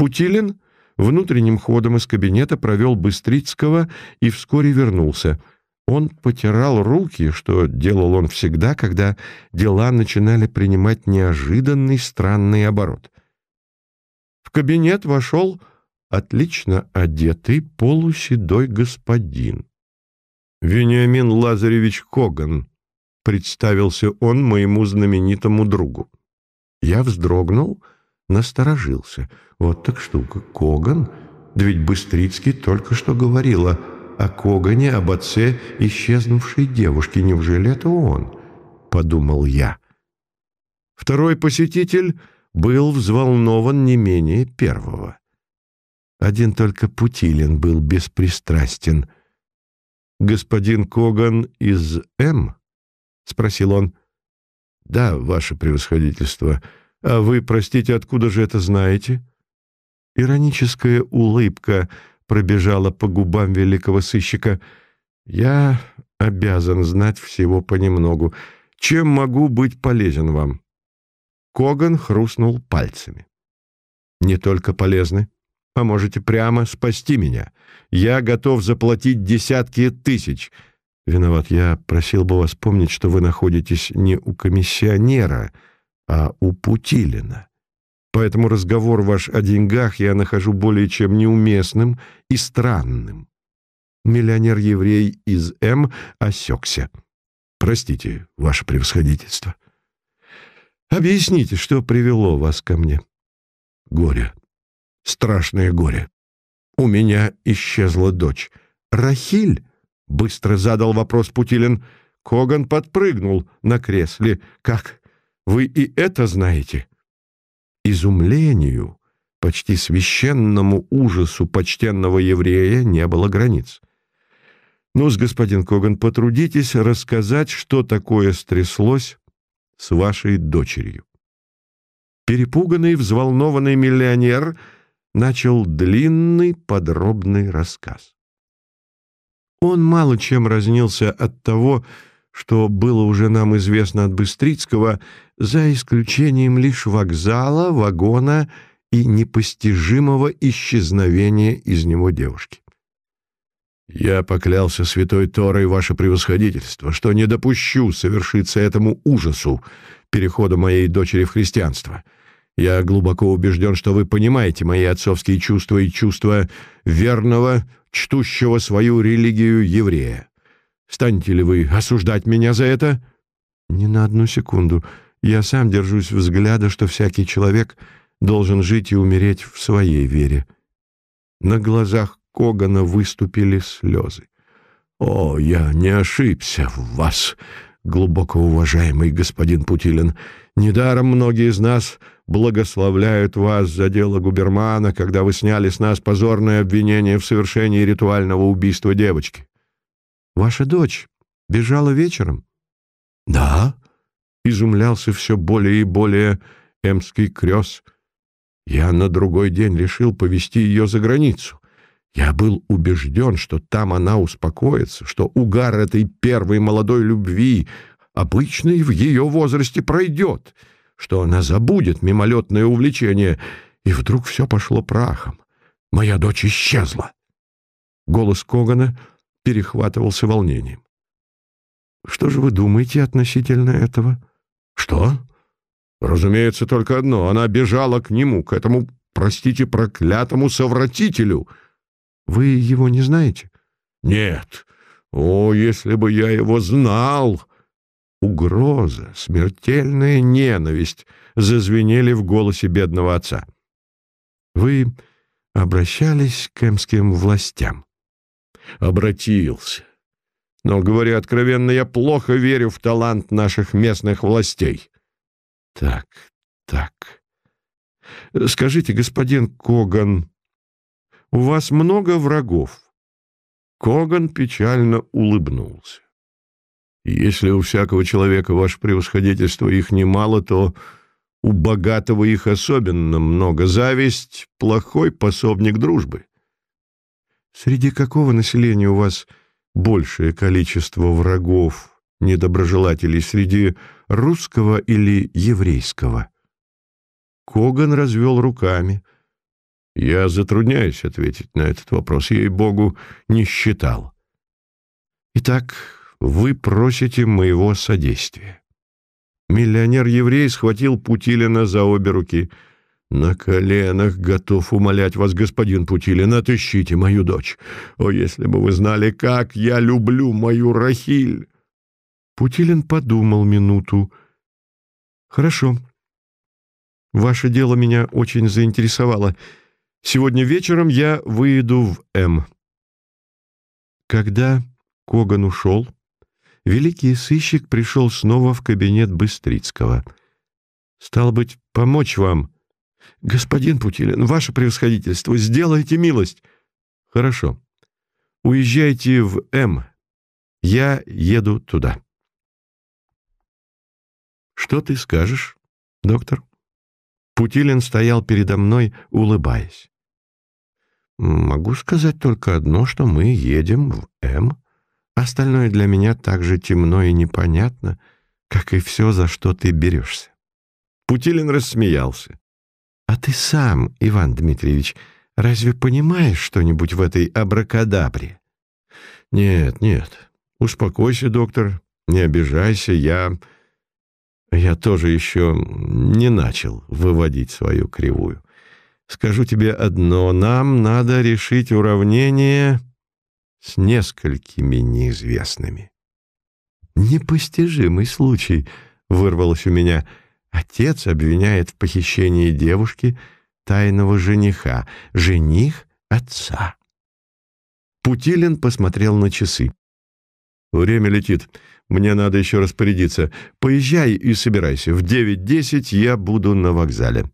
Путилин внутренним ходом из кабинета провел Быстрицкого и вскоре вернулся. Он потирал руки, что делал он всегда, когда дела начинали принимать неожиданный странный оборот. В кабинет вошел отлично одетый полуседой господин. «Вениамин Лазаревич Коган», — представился он моему знаменитому другу. Я вздрогнул, насторожился. Вот так штука. Коган? Да ведь Быстрицкий только что говорила о Когане, об отце исчезнувшей девушки. Неужели это он? Подумал я. Второй посетитель был взволнован не менее первого. Один только Путилин был беспристрастен — господин Коган из М?» — спросил он. «Да, ваше превосходительство. А вы, простите, откуда же это знаете?» Ироническая улыбка пробежала по губам великого сыщика. «Я обязан знать всего понемногу. Чем могу быть полезен вам?» Коган хрустнул пальцами. «Не только полезны, а можете прямо спасти меня. Я готов заплатить десятки тысяч. Виноват, я просил бы вас помнить, что вы находитесь не у комиссионера, а у Путилина. Поэтому разговор ваш о деньгах я нахожу более чем неуместным и странным. Миллионер-еврей из М осекся. Простите, ваше превосходительство. Объясните, что привело вас ко мне. Горе страшное горе. У меня исчезла дочь. «Рахиль?» — быстро задал вопрос Путилин. Коган подпрыгнул на кресле. «Как? Вы и это знаете?» Изумлению, почти священному ужасу почтенного еврея не было границ. «Ну-с, господин Коган, потрудитесь рассказать, что такое стряслось с вашей дочерью». Перепуганный, взволнованный миллионер — начал длинный подробный рассказ. Он мало чем разнился от того, что было уже нам известно от Быстрицкого, за исключением лишь вокзала, вагона и непостижимого исчезновения из него девушки. «Я поклялся святой Торой, ваше превосходительство, что не допущу совершиться этому ужасу перехода моей дочери в христианство». Я глубоко убежден, что вы понимаете мои отцовские чувства и чувства верного, чтущего свою религию еврея. Станете ли вы осуждать меня за это? Ни на одну секунду. Я сам держусь взгляда, что всякий человек должен жить и умереть в своей вере. На глазах Когана выступили слезы. «О, я не ошибся в вас, глубоко уважаемый господин Путилин. Недаром многие из нас благословляют вас за дело губермана, когда вы сняли с нас позорное обвинение в совершении ритуального убийства девочки. Ваша дочь бежала вечером? Да, изумлялся все более и более эмский крёс. Я на другой день решил повести ее за границу. Я был убежден, что там она успокоится, что угар этой первой молодой любви, обычный в ее возрасте, пройдет — что она забудет мимолетное увлечение, и вдруг все пошло прахом. Моя дочь исчезла. Голос Когана перехватывался волнением. Что же вы думаете относительно этого? Что? Разумеется, только одно. Она бежала к нему, к этому, простите, проклятому совратителю. Вы его не знаете? Нет. О, если бы я его знал! Угроза, смертельная ненависть зазвенели в голосе бедного отца. «Вы обращались к эмским властям?» «Обратился. Но, говоря откровенно, я плохо верю в талант наших местных властей». «Так, так. Скажите, господин Коган, у вас много врагов?» Коган печально улыбнулся. Если у всякого человека, ваше превосходительство, их немало, то у богатого их особенно много. Зависть — плохой пособник дружбы. Среди какого населения у вас большее количество врагов, недоброжелателей, среди русского или еврейского? Коган развел руками. Я затрудняюсь ответить на этот вопрос. Ей-богу, не считал. Итак, вы просите моего содействия. Миллионер-еврей схватил Путилина за обе руки. «На коленах готов умолять вас, господин Путилин, отыщите мою дочь. О, если бы вы знали, как я люблю мою Рахиль!» Путилин подумал минуту. «Хорошо. Ваше дело меня очень заинтересовало. Сегодня вечером я выйду в М». Когда Коган ушел, великий сыщик пришел снова в кабинет Быстрицкого. «Стал быть, помочь вам?» «Господин Путилин, ваше превосходительство, сделайте милость!» «Хорошо. Уезжайте в М. Я еду туда». «Что ты скажешь, доктор?» Путилин стоял передо мной, улыбаясь. «Могу сказать только одно, что мы едем в М. Остальное для меня так же темно и непонятно, как и все, за что ты берешься». Путилин рассмеялся. «А ты сам, Иван Дмитриевич, разве понимаешь что-нибудь в этой абракадабре?» «Нет, нет. Успокойся, доктор, не обижайся, я...» Я тоже еще не начал выводить свою кривую. Скажу тебе одно, нам надо решить уравнение с несколькими неизвестными. Непостижимый случай, вырвалось у меня. Отец обвиняет в похищении девушки тайного жениха, жених отца. Путилин посмотрел на часы. Время летит. Мне надо еще распорядиться. Поезжай и собирайся. В девять десять я буду на вокзале.